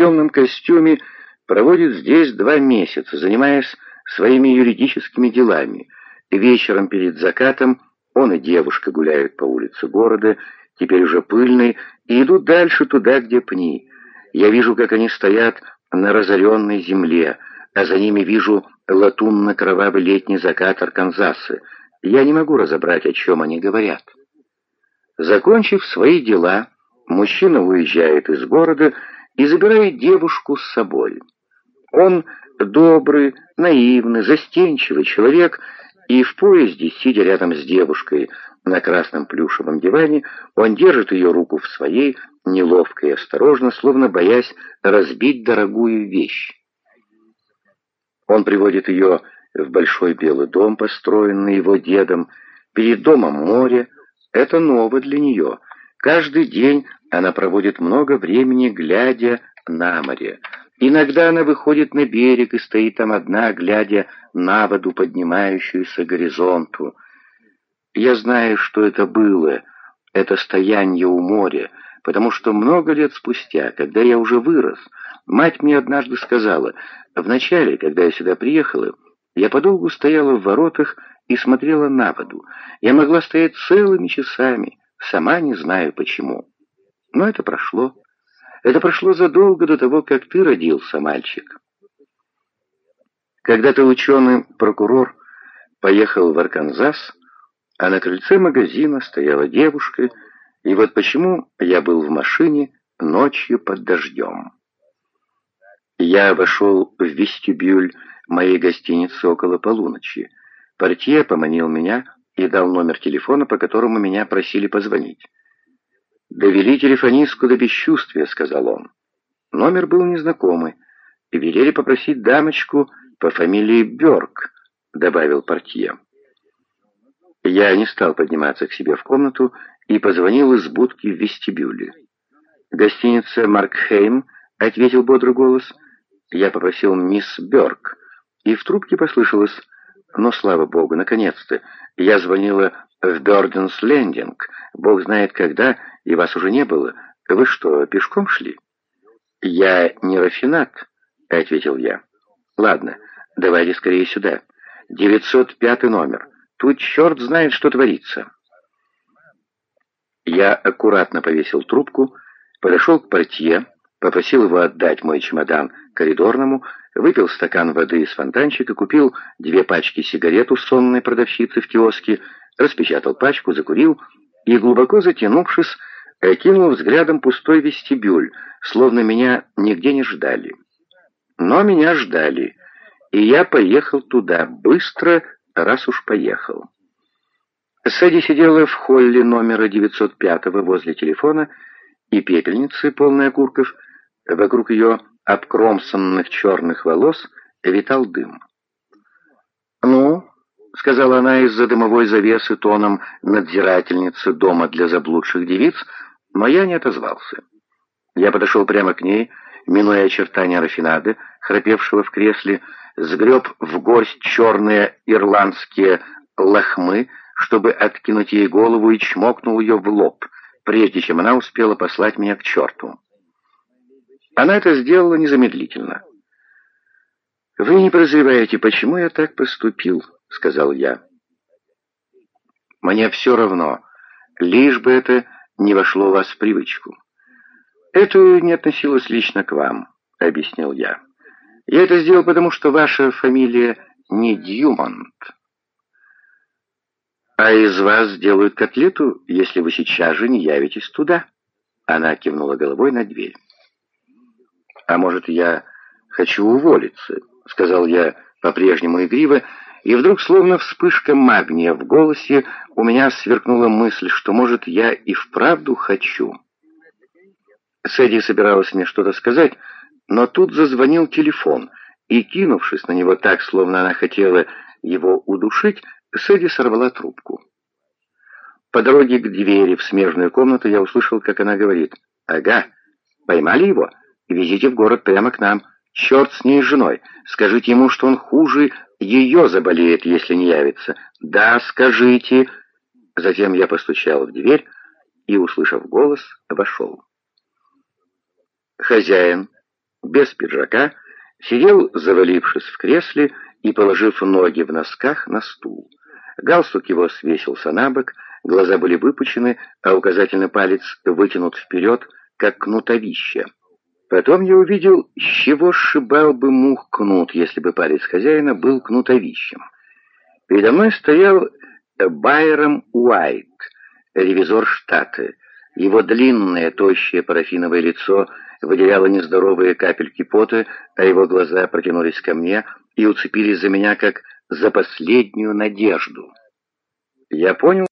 темном костюме проводит здесь два месяца, занимаясь своими юридическими делами. Вечером перед закатом он и девушка гуляют по улице города, теперь уже пыльной, и идут дальше туда, где пни. Я вижу, как они стоят на разоренной земле, а за ними вижу латунно-кровавый летний закат Арканзаса. Я не могу разобрать, о чем они говорят. Закончив свои дела, мужчина уезжает из города и забирает девушку с собой. Он добрый, наивный, застенчивый человек, и в поезде, сидя рядом с девушкой на красном плюшевом диване, он держит ее руку в своей, неловко и осторожно, словно боясь разбить дорогую вещь. Он приводит ее в большой белый дом, построенный его дедом. Перед домом море. Это ново для нее. Каждый день она проводит много времени, глядя на море. Иногда она выходит на берег и стоит там одна, глядя на воду, поднимающуюся к горизонту. Я знаю, что это было, это стояние у моря, потому что много лет спустя, когда я уже вырос, мать мне однажды сказала, вначале, когда я сюда приехала, я подолгу стояла в воротах и смотрела на воду. Я могла стоять целыми часами, сама не знаю почему. Но это прошло. Это прошло задолго до того, как ты родился, мальчик. Когда-то ученый-прокурор поехал в Арканзас, а на крыльце магазина стояла девушка, и вот почему я был в машине ночью под дождем. Я вошел в вестибюль моей гостиницы около полуночи. Портье поманил меня и дал номер телефона, по которому меня просили позвонить. «Довели телефонистку до бесчувствия», — сказал он. Номер был незнакомый, и велели попросить дамочку по фамилии Бёрк, — добавил портье. Я не стал подниматься к себе в комнату и позвонил из будки в вестибюле. «Гостиница «Маркхейм», — ответил бодрый голос. Я попросил мисс Бёрк, и в трубке послышалось «Но, слава богу, наконец-то! Я звонила в Дорденс Лендинг. Бог знает когда, и вас уже не было. Вы что, пешком шли?» «Я не рафинат», — ответил я. «Ладно, давайте скорее сюда. 905 номер. Тут черт знает, что творится». Я аккуратно повесил трубку, подошел к портье, попросил его отдать мой чемодан коридорному, выпил стакан воды из фонтанчика, купил две пачки сигарет у сонной продавщицы в киоске, распечатал пачку, закурил и, глубоко затянувшись, окинул взглядом пустой вестибюль, словно меня нигде не ждали. Но меня ждали, и я поехал туда быстро, раз уж поехал. Сэдди сидела в холле номера 905 возле телефона и пепельницы, полной окурков. Вокруг ее обкромсанных черных волос витал дым. «Ну, — сказала она из-за дымовой завесы тоном надзирательницы дома для заблудших девиц, но я не отозвался. Я подошел прямо к ней, минуя очертания рафинады, храпевшего в кресле, сгреб в горсть черные ирландские лохмы, чтобы откинуть ей голову и чмокнул ее в лоб, прежде чем она успела послать меня к черту. Она это сделала незамедлительно. «Вы не подозреваете, почему я так поступил?» — сказал я. «Мне все равно, лишь бы это не вошло у вас в привычку». «Это не относилось лично к вам», — объяснил я. «Я это сделал, потому что ваша фамилия не Дьюмонт». «А из вас сделают котлету, если вы сейчас же не явитесь туда». Она кивнула головой на дверь. «А может, я хочу уволиться?» — сказал я по-прежнему игриво, и вдруг, словно вспышка магния в голосе, у меня сверкнула мысль, что, может, я и вправду хочу. Сэдди собиралась мне что-то сказать, но тут зазвонил телефон, и, кинувшись на него так, словно она хотела его удушить, Сэдди сорвала трубку. По дороге к двери в смежную комнату я услышал, как она говорит. «Ага, поймали его? Везите в город прямо к нам. Черт с ней женой. Скажите ему, что он хуже ее заболеет, если не явится. Да, скажите. Затем я постучал в дверь и, услышав голос, вошел. Хозяин без пиджака, сидел, завалившись в кресле и положив ноги в носках на стул. Галстук его свесился на бок, глаза были выпучены, а указательный палец вытянут вперед, как кнутовище. Потом я увидел, с чего сшибал бы мух кнут, если бы палец хозяина был кнутовищем. Передо мной стоял Байром Уайт, ревизор штата. Его длинное, тощее парафиновое лицо выделяло нездоровые капельки пота, а его глаза протянулись ко мне и уцепились за меня, как за последнюю надежду. Я понял,